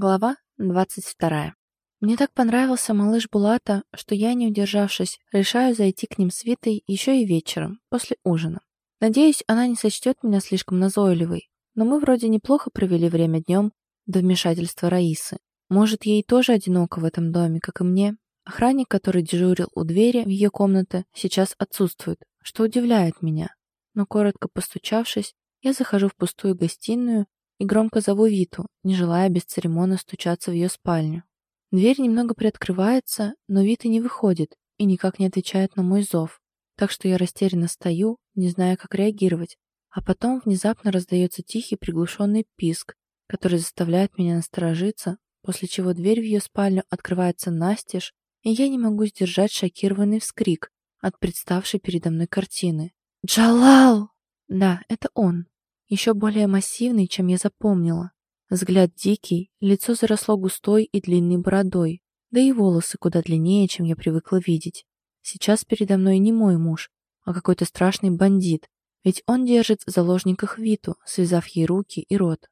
Глава 22. Мне так понравился малыш Булата, что я, не удержавшись, решаю зайти к ним с Витой еще и вечером, после ужина. Надеюсь, она не сочтет меня слишком назойливой, но мы вроде неплохо провели время днем до вмешательства Раисы. Может, ей тоже одиноко в этом доме, как и мне. Охранник, который дежурил у двери в ее комнаты, сейчас отсутствует, что удивляет меня. Но коротко постучавшись, я захожу в пустую гостиную и громко зову Виту, не желая без церемона стучаться в ее спальню. Дверь немного приоткрывается, но Вита не выходит и никак не отвечает на мой зов, так что я растерянно стою, не зная, как реагировать, а потом внезапно раздается тихий приглушенный писк, который заставляет меня насторожиться, после чего дверь в ее спальню открывается настежь, и я не могу сдержать шокированный вскрик от представшей передо мной картины. «Джалал!» Да, это он еще более массивный, чем я запомнила. Взгляд дикий, лицо заросло густой и длинной бородой, да и волосы куда длиннее, чем я привыкла видеть. Сейчас передо мной не мой муж, а какой-то страшный бандит, ведь он держит в заложниках Виту, связав ей руки и рот.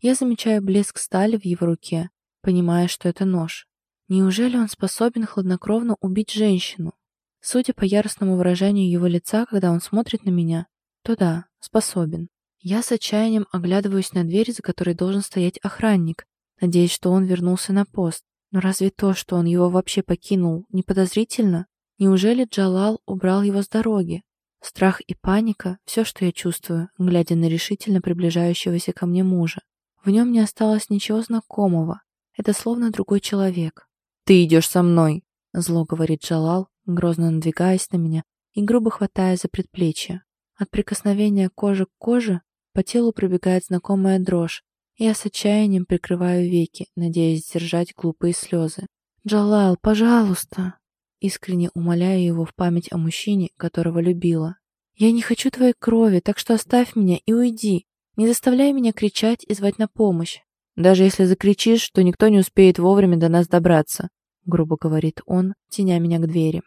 Я замечаю блеск стали в его руке, понимая, что это нож. Неужели он способен хладнокровно убить женщину? Судя по яростному выражению его лица, когда он смотрит на меня, то да, способен. Я с отчаянием оглядываюсь на дверь, за которой должен стоять охранник, надеясь, что он вернулся на пост. Но разве то, что он его вообще покинул, не подозрительно? Неужели Джалал убрал его с дороги? Страх и паника — все, что я чувствую, глядя на решительно приближающегося ко мне мужа. В нем не осталось ничего знакомого. Это словно другой человек. «Ты идешь со мной!» — зло говорит Джалал, грозно надвигаясь на меня и грубо хватая за предплечье. От прикосновения кожи к коже по телу пробегает знакомая дрожь, я с отчаянием прикрываю веки, надеясь сдержать глупые слезы. «Джалал, пожалуйста!» Искренне умоляю его в память о мужчине, которого любила. «Я не хочу твоей крови, так что оставь меня и уйди. Не заставляй меня кричать и звать на помощь. Даже если закричишь, то никто не успеет вовремя до нас добраться», грубо говорит он, теня меня к двери.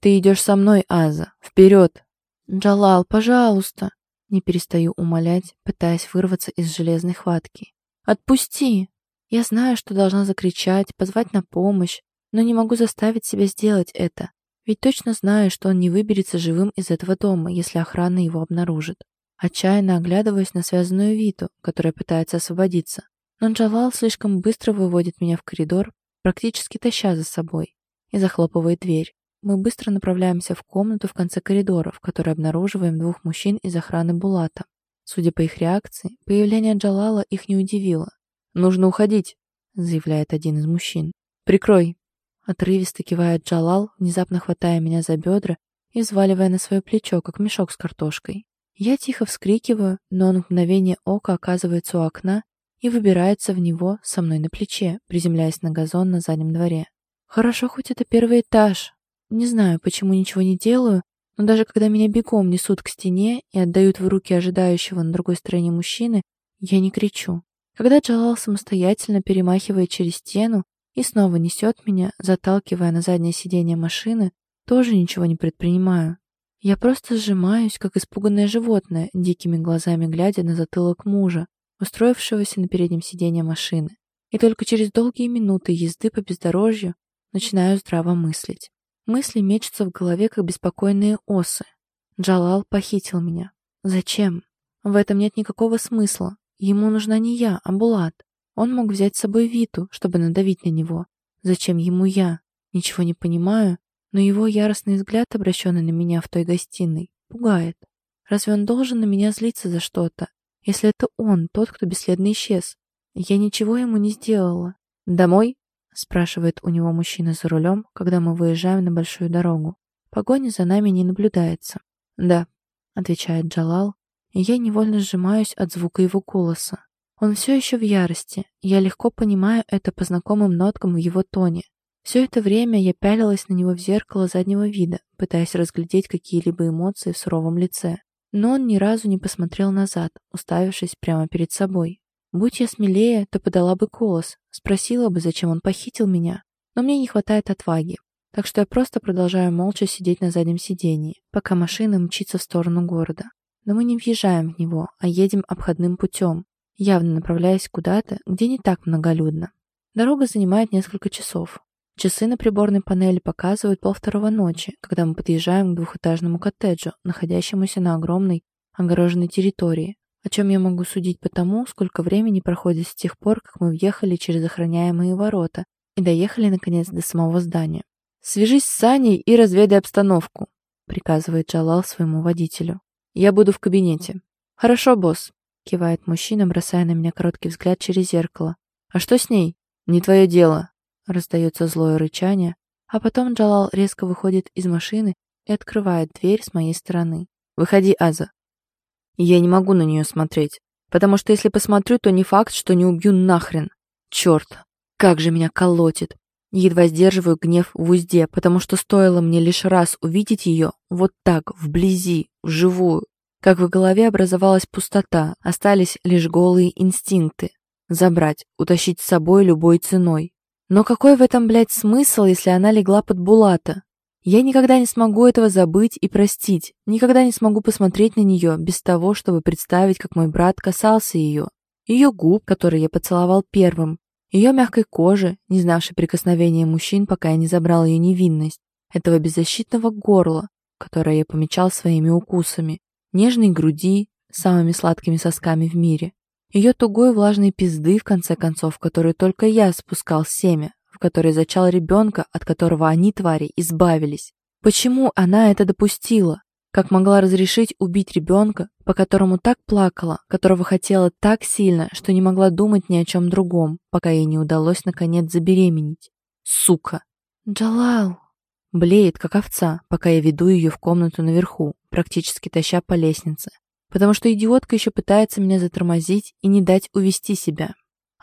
«Ты идешь со мной, Аза. Вперед!» «Джалал, пожалуйста!» Не перестаю умолять, пытаясь вырваться из железной хватки. «Отпусти!» Я знаю, что должна закричать, позвать на помощь, но не могу заставить себя сделать это, ведь точно знаю, что он не выберется живым из этого дома, если охрана его обнаружит. Отчаянно оглядываясь на связанную Виту, которая пытается освободиться. Но Джалал слишком быстро выводит меня в коридор, практически таща за собой, и захлопывает дверь. Мы быстро направляемся в комнату в конце коридора, в которой обнаруживаем двух мужчин из охраны Булата. Судя по их реакции, появление Джалала их не удивило. «Нужно уходить», — заявляет один из мужчин. «Прикрой». Отрывисто кивает Джалал, внезапно хватая меня за бедра и взваливая на свое плечо, как мешок с картошкой. Я тихо вскрикиваю, но он в мгновение ока оказывается у окна и выбирается в него со мной на плече, приземляясь на газон на заднем дворе. Хорошо, хоть это первый этаж, не знаю, почему ничего не делаю, но даже когда меня бегом несут к стене и отдают в руки ожидающего на другой стороне мужчины, я не кричу. Когда Джалал самостоятельно перемахивает через стену и снова несет меня, заталкивая на заднее сиденье машины, тоже ничего не предпринимаю. Я просто сжимаюсь, как испуганное животное, дикими глазами глядя на затылок мужа, устроившегося на переднем сиденье машины. И только через долгие минуты езды по бездорожью начинаю здраво мыслить. Мысли мечутся в голове, как беспокойные осы. Джалал похитил меня. Зачем? В этом нет никакого смысла. Ему нужна не я, а Булат. Он мог взять с собой Виту, чтобы надавить на него. Зачем ему я? Ничего не понимаю, но его яростный взгляд, обращенный на меня в той гостиной, пугает. Разве он должен на меня злиться за что-то, если это он, тот, кто бесследно исчез? Я ничего ему не сделала. «Домой?» Спрашивает у него мужчина за рулем, когда мы выезжаем на большую дорогу. Погони за нами не наблюдается. «Да», — отвечает Джалал, и я невольно сжимаюсь от звука его голоса. Он все еще в ярости, я легко понимаю это по знакомым ноткам в его тоне. Все это время я пялилась на него в зеркало заднего вида, пытаясь разглядеть какие-либо эмоции в суровом лице. Но он ни разу не посмотрел назад, уставившись прямо перед собой. Будь я смелее, то подала бы голос, спросила бы, зачем он похитил меня. Но мне не хватает отваги. Так что я просто продолжаю молча сидеть на заднем сидении, пока машина мчится в сторону города. Но мы не въезжаем в него, а едем обходным путем, явно направляясь куда-то, где не так многолюдно. Дорога занимает несколько часов. Часы на приборной панели показывают полвторого ночи, когда мы подъезжаем к двухэтажному коттеджу, находящемуся на огромной огороженной территории, о чем я могу судить по тому, сколько времени проходит с тех пор, как мы въехали через охраняемые ворота и доехали, наконец, до самого здания. «Свяжись с Саней и разведай обстановку», — приказывает Джалал своему водителю. «Я буду в кабинете». «Хорошо, босс», — кивает мужчина, бросая на меня короткий взгляд через зеркало. «А что с ней?» «Не твое дело», — раздается злое рычание, а потом Джалал резко выходит из машины и открывает дверь с моей стороны. «Выходи, Аза». Я не могу на нее смотреть, потому что если посмотрю, то не факт, что не убью нахрен. Черт, как же меня колотит. Едва сдерживаю гнев в узде, потому что стоило мне лишь раз увидеть ее, вот так, вблизи, вживую, как в голове образовалась пустота, остались лишь голые инстинкты. Забрать, утащить с собой любой ценой. Но какой в этом, блядь, смысл, если она легла под Булата? Я никогда не смогу этого забыть и простить, никогда не смогу посмотреть на нее без того, чтобы представить, как мой брат касался ее. Ее губ, которые я поцеловал первым, ее мягкой кожи, не знавшей прикосновения мужчин, пока я не забрал ее невинность, этого беззащитного горла, которое я помечал своими укусами, нежной груди, самыми сладкими сосками в мире, ее тугой влажной пизды, в конце концов, которую только я спускал семя, в которой зачал ребенка, от которого они, твари, избавились. Почему она это допустила? Как могла разрешить убить ребенка, по которому так плакала, которого хотела так сильно, что не могла думать ни о чем другом, пока ей не удалось наконец забеременеть? Сука! Джалал! Блеет, как овца, пока я веду ее в комнату наверху, практически таща по лестнице. Потому что идиотка еще пытается меня затормозить и не дать увести себя.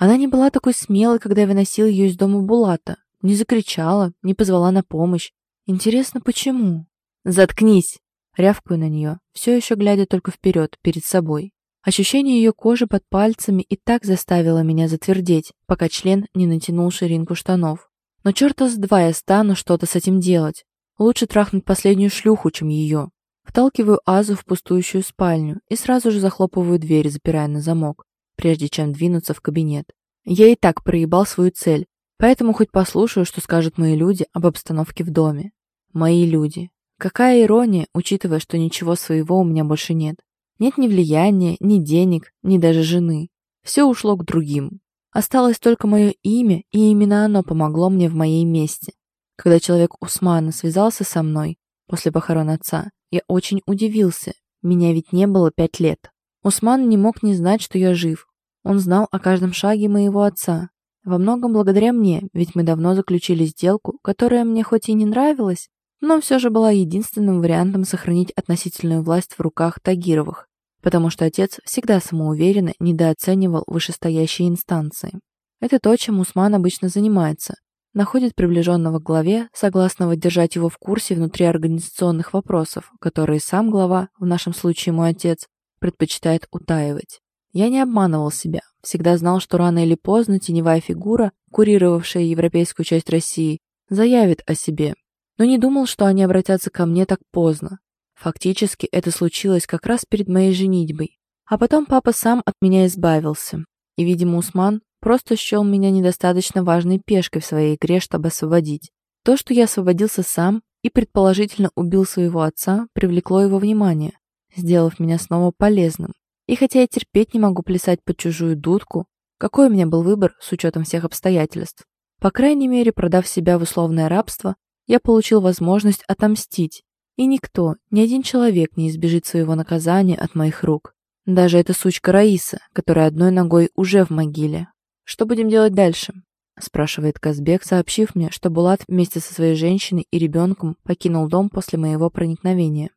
Она не была такой смелой, когда выносил ее из дома Булата. Не закричала, не позвала на помощь. Интересно, почему? «Заткнись!» Рявкаю на нее, все еще глядя только вперед, перед собой. Ощущение ее кожи под пальцами и так заставило меня затвердеть, пока член не натянул ширинку штанов. Но черта с два я стану что-то с этим делать. Лучше трахнуть последнюю шлюху, чем ее. Вталкиваю Азу в пустующую спальню и сразу же захлопываю дверь, запирая на замок прежде чем двинуться в кабинет. Я и так проебал свою цель, поэтому хоть послушаю, что скажут мои люди об обстановке в доме. Мои люди. Какая ирония, учитывая, что ничего своего у меня больше нет. Нет ни влияния, ни денег, ни даже жены. Все ушло к другим. Осталось только мое имя, и именно оно помогло мне в моей мести. Когда человек Усмана связался со мной после похорон отца, я очень удивился. Меня ведь не было пять лет. Усман не мог не знать, что я жив. Он знал о каждом шаге моего отца. Во многом благодаря мне, ведь мы давно заключили сделку, которая мне хоть и не нравилась, но все же была единственным вариантом сохранить относительную власть в руках Тагировых, потому что отец всегда самоуверенно недооценивал вышестоящие инстанции. Это то, чем Усман обычно занимается. Находит приближенного к главе, согласного держать его в курсе внутриорганизационных вопросов, которые сам глава, в нашем случае мой отец, предпочитает утаивать. Я не обманывал себя, всегда знал, что рано или поздно теневая фигура, курировавшая европейскую часть России, заявит о себе, но не думал, что они обратятся ко мне так поздно. Фактически это случилось как раз перед моей женитьбой. А потом папа сам от меня избавился. И, видимо, Усман просто счел меня недостаточно важной пешкой в своей игре, чтобы освободить. То, что я освободился сам и предположительно убил своего отца, привлекло его внимание сделав меня снова полезным. И хотя я терпеть не могу плясать под чужую дудку, какой у меня был выбор с учетом всех обстоятельств? По крайней мере, продав себя в условное рабство, я получил возможность отомстить, и никто, ни один человек не избежит своего наказания от моих рук. Даже эта сучка Раиса, которая одной ногой уже в могиле. «Что будем делать дальше?» – спрашивает Казбек, сообщив мне, что Булат вместе со своей женщиной и ребенком покинул дом после моего проникновения.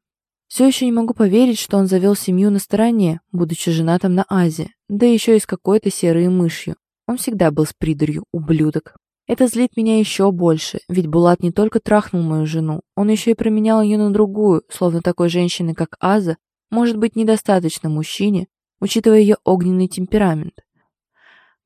Все еще не могу поверить, что он завел семью на стороне, будучи женатым на Азе, да еще и с какой-то серой мышью. Он всегда был с придурью, ублюдок. Это злит меня еще больше, ведь Булат не только трахнул мою жену, он еще и променял ее на другую, словно такой женщины, как Аза, может быть недостаточно мужчине, учитывая ее огненный темперамент.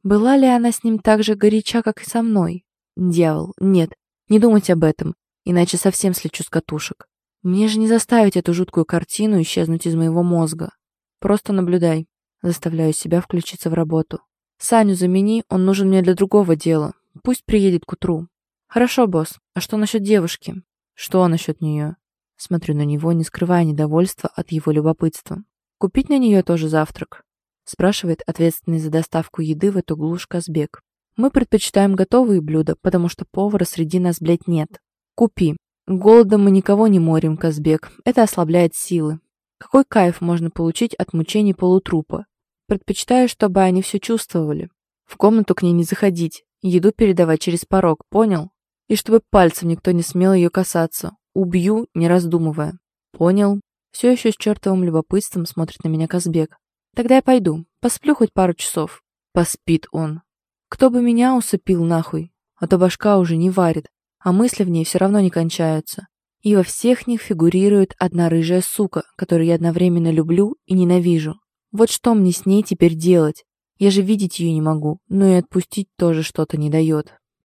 Была ли она с ним так же горяча, как и со мной? Дьявол, нет, не думать об этом, иначе совсем слечу с катушек. Мне же не заставить эту жуткую картину исчезнуть из моего мозга. Просто наблюдай. Заставляю себя включиться в работу. Саню замени, он нужен мне для другого дела. Пусть приедет к утру. Хорошо, босс. А что насчет девушки? Что насчет нее? Смотрю на него, не скрывая недовольства от его любопытства. Купить на нее тоже завтрак? Спрашивает ответственный за доставку еды в эту глушь Казбек. Мы предпочитаем готовые блюда, потому что повара среди нас, блядь, нет. Купи. Голодом мы никого не морим, Казбек. Это ослабляет силы. Какой кайф можно получить от мучений полутрупа? Предпочитаю, чтобы они все чувствовали. В комнату к ней не заходить, еду передавать через порог, понял? И чтобы пальцем никто не смел ее касаться. Убью, не раздумывая. Понял. Все еще с чертовым любопытством смотрит на меня Казбек. Тогда я пойду. Посплю хоть пару часов. Поспит он. Кто бы меня усыпил нахуй, а то башка уже не варит, а мысли в ней все равно не кончаются. И во всех них фигурирует одна рыжая сука, которую я одновременно люблю и ненавижу. Вот что мне с ней теперь делать? Я же видеть ее не могу, но и отпустить тоже что-то не дает.